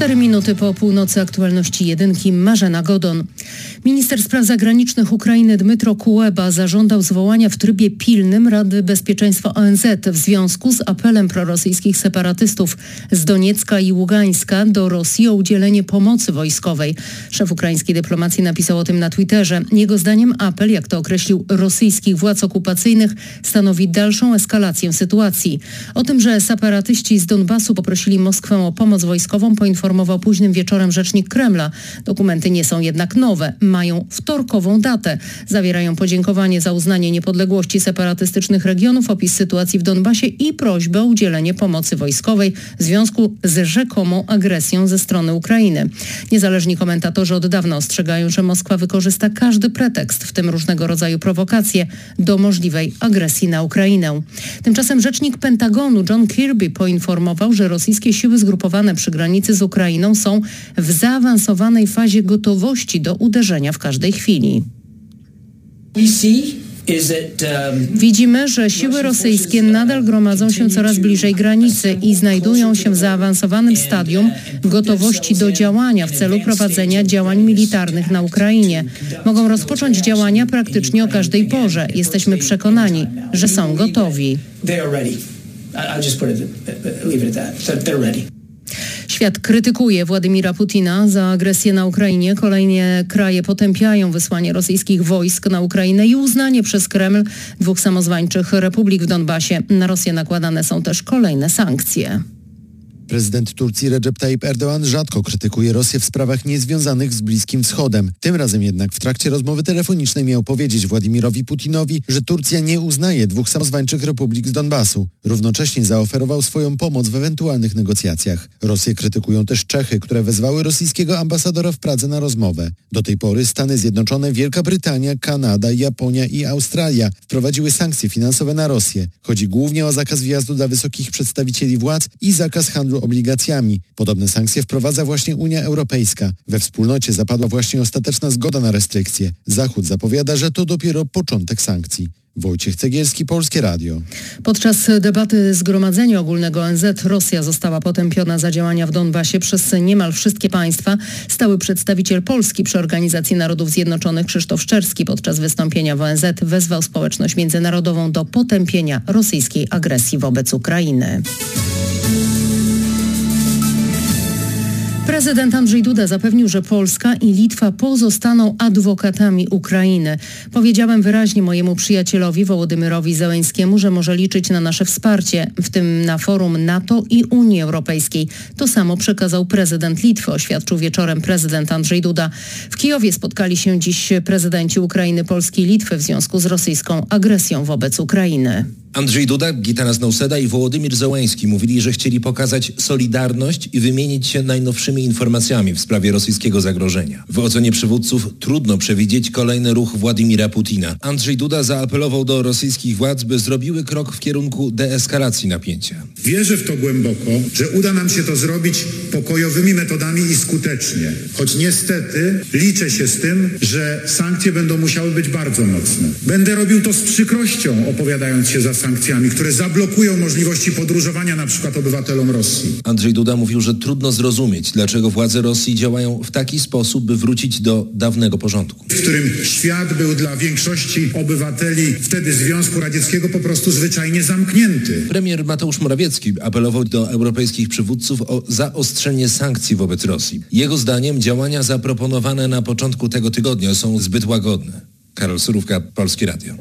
Cztery minuty po północy aktualności jedynki Marzena Godon. Minister Spraw Zagranicznych Ukrainy Dmytro Kuleba zażądał zwołania w trybie pilnym Rady Bezpieczeństwa ONZ w związku z apelem prorosyjskich separatystów z Doniecka i Ługańska do Rosji o udzielenie pomocy wojskowej. Szef ukraińskiej dyplomacji napisał o tym na Twitterze. Jego zdaniem apel, jak to określił rosyjskich władz okupacyjnych, stanowi dalszą eskalację sytuacji. O tym, że separatyści z Donbasu poprosili Moskwę o pomoc wojskową poinformował późnym wieczorem rzecznik Kremla. Dokumenty nie są jednak nowe mają wtorkową datę. Zawierają podziękowanie za uznanie niepodległości separatystycznych regionów, opis sytuacji w Donbasie i prośbę o udzielenie pomocy wojskowej w związku z rzekomą agresją ze strony Ukrainy. Niezależni komentatorzy od dawna ostrzegają, że Moskwa wykorzysta każdy pretekst, w tym różnego rodzaju prowokacje, do możliwej agresji na Ukrainę. Tymczasem rzecznik Pentagonu John Kirby poinformował, że rosyjskie siły zgrupowane przy granicy z Ukrainą są w zaawansowanej fazie gotowości do uderzenia w każdej chwili. Um, Widzimy, że siły rosyjskie nadal gromadzą się coraz bliżej granicy i znajdują się w zaawansowanym stadium gotowości do działania w celu prowadzenia działań militarnych na Ukrainie. Mogą rozpocząć działania praktycznie o każdej porze. Jesteśmy przekonani, że są gotowi. Świat krytykuje Władimira Putina za agresję na Ukrainie. Kolejne kraje potępiają wysłanie rosyjskich wojsk na Ukrainę i uznanie przez Kreml dwóch samozwańczych republik w Donbasie. Na Rosję nakładane są też kolejne sankcje. Prezydent Turcji Recep Tayyip Erdoğan rzadko krytykuje Rosję w sprawach niezwiązanych z Bliskim Wschodem. Tym razem jednak w trakcie rozmowy telefonicznej miał powiedzieć Władimirowi Putinowi, że Turcja nie uznaje dwóch samozwańczych republik z Donbasu. Równocześnie zaoferował swoją pomoc w ewentualnych negocjacjach. Rosję krytykują też Czechy, które wezwały rosyjskiego ambasadora w Pradze na rozmowę. Do tej pory Stany Zjednoczone, Wielka Brytania, Kanada, Japonia i Australia wprowadziły sankcje finansowe na Rosję. Chodzi głównie o zakaz wjazdu dla wysokich przedstawicieli władz i zakaz handlu obligacjami. Podobne sankcje wprowadza właśnie Unia Europejska. We wspólnocie zapadła właśnie ostateczna zgoda na restrykcje. Zachód zapowiada, że to dopiero początek sankcji. Wojciech Cegielski, Polskie Radio. Podczas debaty Zgromadzenia Ogólnego ONZ Rosja została potępiona za działania w Donbasie przez niemal wszystkie państwa. Stały przedstawiciel Polski przy Organizacji Narodów Zjednoczonych Krzysztof Szczerski podczas wystąpienia w ONZ wezwał społeczność międzynarodową do potępienia rosyjskiej agresji wobec Ukrainy. Prezydent Andrzej Duda zapewnił, że Polska i Litwa pozostaną adwokatami Ukrainy. Powiedziałem wyraźnie mojemu przyjacielowi Wołodymyrowi Zełęńskiemu, że może liczyć na nasze wsparcie, w tym na forum NATO i Unii Europejskiej. To samo przekazał prezydent Litwy, oświadczył wieczorem prezydent Andrzej Duda. W Kijowie spotkali się dziś prezydenci Ukrainy, Polski i Litwy w związku z rosyjską agresją wobec Ukrainy. Andrzej Duda, Gitanas Nauseda i Wołodymir Zełański mówili, że chcieli pokazać solidarność i wymienić się najnowszymi informacjami w sprawie rosyjskiego zagrożenia. W ocenie przywódców trudno przewidzieć kolejny ruch Władimira Putina. Andrzej Duda zaapelował do rosyjskich władz, by zrobiły krok w kierunku deeskalacji napięcia. Wierzę w to głęboko, że uda nam się to zrobić pokojowymi metodami i skutecznie. Choć niestety liczę się z tym, że sankcje będą musiały być bardzo mocne. Będę robił to z przykrością, opowiadając się za sankcjami, które zablokują możliwości podróżowania na przykład obywatelom Rosji. Andrzej Duda mówił, że trudno zrozumieć, dlaczego władze Rosji działają w taki sposób, by wrócić do dawnego porządku. W którym świat był dla większości obywateli wtedy Związku Radzieckiego po prostu zwyczajnie zamknięty. Premier Mateusz Morawiecki apelował do europejskich przywódców o zaostrzenie sankcji wobec Rosji. Jego zdaniem działania zaproponowane na początku tego tygodnia są zbyt łagodne. Karol Surówka, Polskie Radio.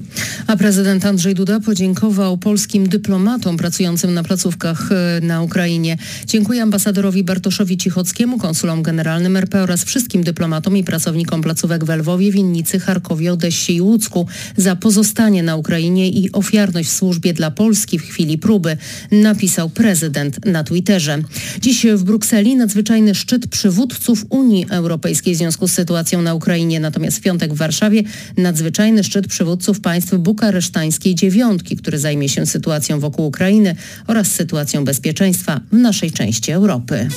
A prezydent Andrzej Duda podziękował polskim dyplomatom pracującym na placówkach e, na Ukrainie. Dziękuję ambasadorowi Bartoszowi Cichockiemu, konsulom generalnym RP oraz wszystkim dyplomatom i pracownikom placówek w Lwowie, Winnicy, Charkowie, Odessie i Łódzku za pozostanie na Ukrainie i ofiarność w służbie dla Polski w chwili próby, napisał prezydent na Twitterze. Dziś w Brukseli nadzwyczajny szczyt przywódców Unii Europejskiej w związku z sytuacją na Ukrainie, natomiast w piątek w Warszawie nadzwyczajny szczyt przywódców państw bukaresztańskiej dziewiątki, który zajmie się sytuacją wokół Ukrainy oraz sytuacją bezpieczeństwa w naszej części Europy.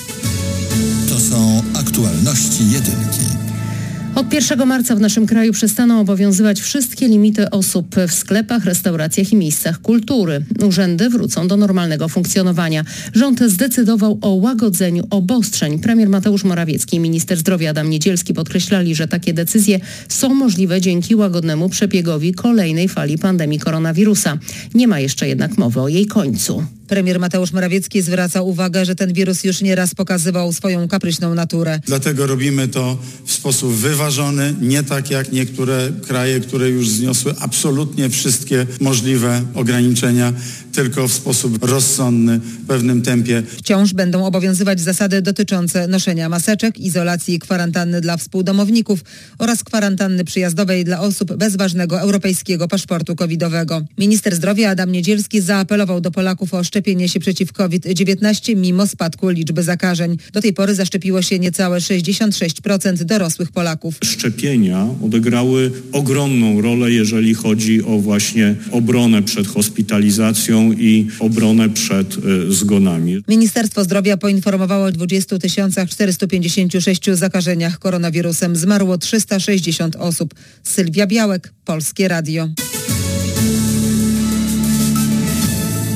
To są aktualności jedynki. Od 1 marca w naszym kraju przestaną obowiązywać wszystkie limity osób w sklepach, restauracjach i miejscach kultury. Urzędy wrócą do normalnego funkcjonowania. Rząd zdecydował o łagodzeniu obostrzeń. Premier Mateusz Morawiecki i minister zdrowia Adam Niedzielski podkreślali, że takie decyzje są możliwe dzięki łagodnemu przebiegowi kolejnej fali pandemii koronawirusa. Nie ma jeszcze jednak mowy o jej końcu. Premier Mateusz Morawiecki zwraca uwagę, że ten wirus już nieraz pokazywał swoją kapryśną naturę. Dlatego robimy to w sposób wyważony, nie tak jak niektóre kraje, które już zniosły absolutnie wszystkie możliwe ograniczenia, tylko w sposób rozsądny, w pewnym tempie. Wciąż będą obowiązywać zasady dotyczące noszenia maseczek, izolacji i kwarantanny dla współdomowników oraz kwarantanny przyjazdowej dla osób bez ważnego europejskiego paszportu covidowego. Minister zdrowia Adam Niedzielski zaapelował do Polaków o szczepienie się przeciw COVID-19 mimo spadku liczby zakażeń. Do tej pory zaszczepiło się niecałe 66% dorosłych Polaków. Szczepienia odegrały ogromną rolę, jeżeli chodzi o właśnie obronę przed hospitalizacją i obronę przed y, zgonami. Ministerstwo Zdrowia poinformowało o 20 456 zakażeniach koronawirusem. Zmarło 360 osób. Sylwia Białek, Polskie Radio.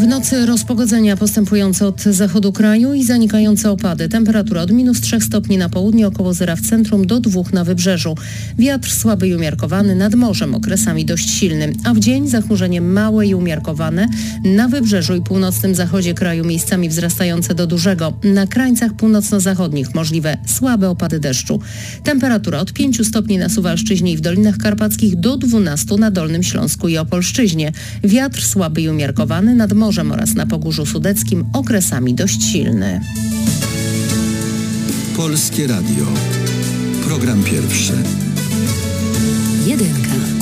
W nocy rozpogodzenia postępujące od zachodu kraju i zanikające opady. Temperatura od minus 3 stopni na południe, około zera w centrum, do 2 na wybrzeżu. Wiatr słaby i umiarkowany, nad morzem okresami dość silny, a w dzień zachmurzenie małe i umiarkowane. Na wybrzeżu i północnym zachodzie kraju miejscami wzrastające do dużego. Na krańcach północno-zachodnich możliwe słabe opady deszczu. Temperatura od 5 stopni na Suwalszczyźnie i w Dolinach Karpackich do 12 na Dolnym Śląsku i Opolszczyźnie. Wiatr słaby i umiarkowany, nad morzem morzem oraz na Pogórzu Sudeckim okresami dość silny. Polskie Radio. Program pierwszy. Jedynka.